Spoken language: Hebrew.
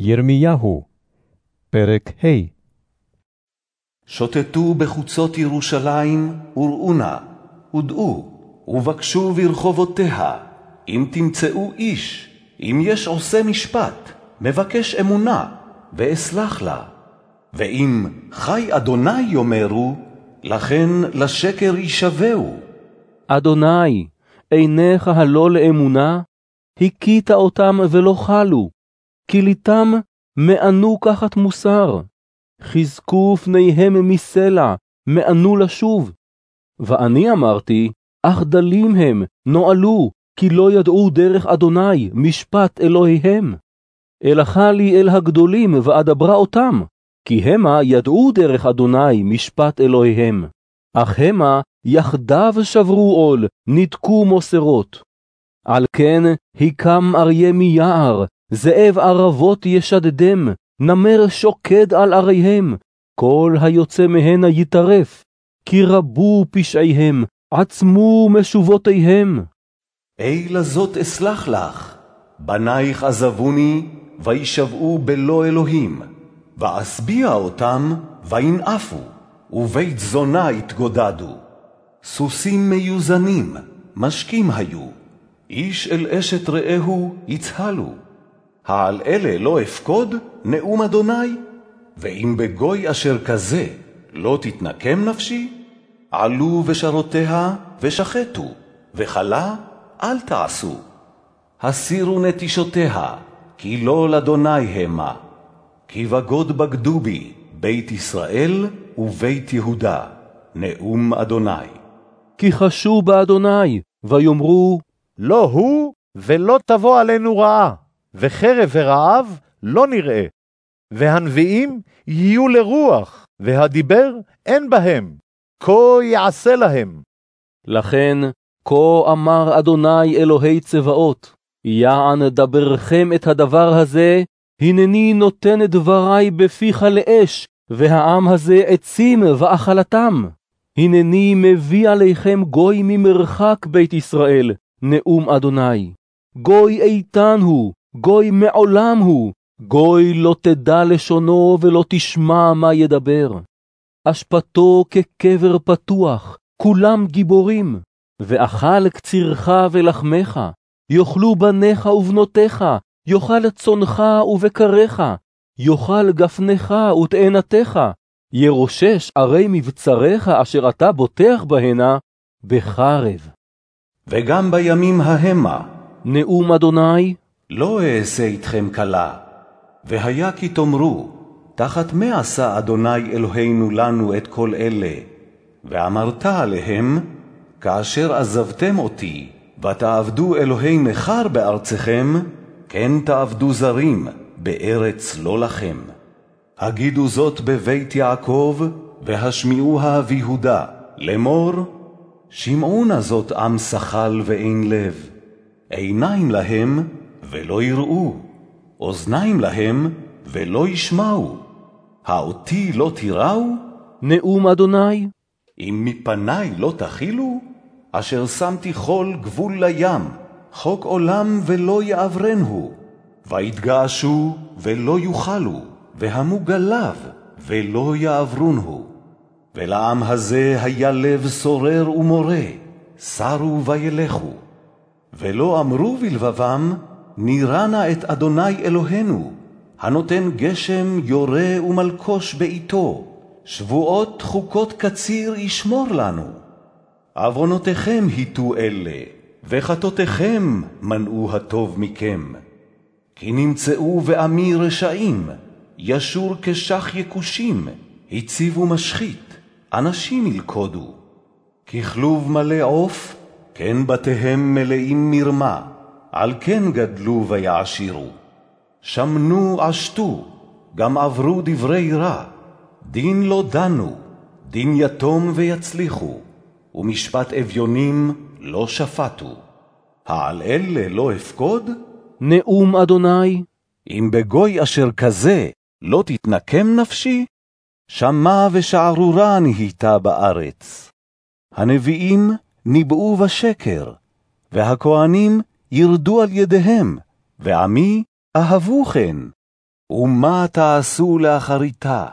ירמיהו, פרק ה' שוטטו בחוצות ירושלים וראו נא, ודעו, ובקשו ברחובותיה, אם תמצאו איש, אם יש עושה משפט, מבקש אמונה, ואסלח לה. ואם חי אדוני יאמרו, לכן לשקר יישבעו. אדוני, עיניך הלא לאמונה, הכית אותם ולא חלו, כליתם מענו קחת מוסר, חזקו פניהם מסלע, מענו לשוב. ואני אמרתי, אך דלים הם, נועלו, כי לא ידעו דרך אדוני, משפט אלוהיהם. אלכה לי אל הגדולים, ואדברה אותם, כי המה ידעו דרך אדוני, משפט אלוהיהם. אך המה יחדיו שברו עול, ניתקו מוסרות. על כן הקם אריה מיער, זאב ערבות ישדדם, נמר שוקד על עריהם, כל היוצא מהנה יטרף, כי רבו פשעיהם, עצמו משובותיהם. אי לזאת אסלח לך, בנייך עזבוני, וישבעו בלא אלוהים, ואשביע אותם, וינאפו, ובית זונה יתגודדו. סוסים מיוזנים, משקים היו, איש אל אשת רעהו יצהלו. העל אלה לא אפקוד, נאום אדוני? ואם בגוי אשר כזה לא תתנקם נפשי? עלו בשרותיה ושחטו, וכלה אל תעשו. הסירו נטישותיה, כי לא לאדוני המה. כי בגוד בגדו בי, בית ישראל ובית יהודה, נאום אדוני. כי חשו באדוני, ויאמרו, לא הוא ולא תבוא עלינו רעה. וחרב ורעב לא נראה. והנביאים יהיו לרוח, והדיבר אין בהם, כה יעשה להם. לכן, כה אמר אדוני אלוהי צבאות, יען דברכם את הדבר הזה, הנני נותן דברי בפיך לאש, והעם הזה עצים ואכלתם. הנני מביא עליכם גוי ממרחק בית ישראל, נאום אדוני. גוי איתן הוא, גוי מעולם הוא, גוי לא תדע לשונו ולא תשמע מה ידבר. אשפתו כקבר פתוח, כולם גיבורים, ואכל קצירך ולחמך, יאכלו בניך ובנותיך, יאכל צונך ובקריך, יאכל גפנך ותאנתך, ירושש ערי מבצריך אשר אתה בוטח בהנה, בחרב. וגם בימים ההמה, נאום אדוני, לא אעשה איתכם כלה, והיה כי תאמרו, תחת מה עשה אדוני אלוהינו לנו את כל אלה? ואמרת עליהם, כאשר עזבתם אותי, ותעבדו אלוהי נכר בארצכם, כן תעבדו זרים, בארץ לא לכם. הגידו זאת בבית יעקב, והשמיעוה ביהודה, לאמור, שמעו נא זאת עם שחל ואין לב, עיניים להם, ולא יראו, אוזניים להם ולא ישמעו. האותי לא תיראו? נאום אדוני. אם מפני לא תחילו? אשר שמתי כל גבול לים, חוק עולם ולא יעברנו. ויתגעשו ולא יוכלו, והמו גליו ולא יעברונו. ולעם הזה היה לב סורר ומורה, סרו וילכו. ולא אמרו בלבבם, נירה נא את אדוני אלוהינו, הנותן גשם יורה ומלקוש בעתו, שבועות חוקות קציר ישמור לנו. עוונותיכם היטו אלה, וחטאותיכם מנעו הטוב מכם. כי נמצאו בעמי רשעים, ישור כשח יקושים, הציבו משחית, אנשים ילכודו. ככלוב מלא עוף, כן בתיהם מלאים מרמה. על כן גדלו ויעשירו. שמנו עשתו, גם עברו דברי רע. דין לא דנו, דין יתום ויצליחו, ומשפט אביונים לא שפטו. העל אלה לא אפקוד? נאום אדוני. אם בגוי אשר כזה לא תתנקם נפשי, שמע ושערורה נהייתה בארץ. הנביאים ניבאו בשקר, והכהנים ירדו על ידיהם, ועמי אהבו כן. ומה תעשו לאחריתה?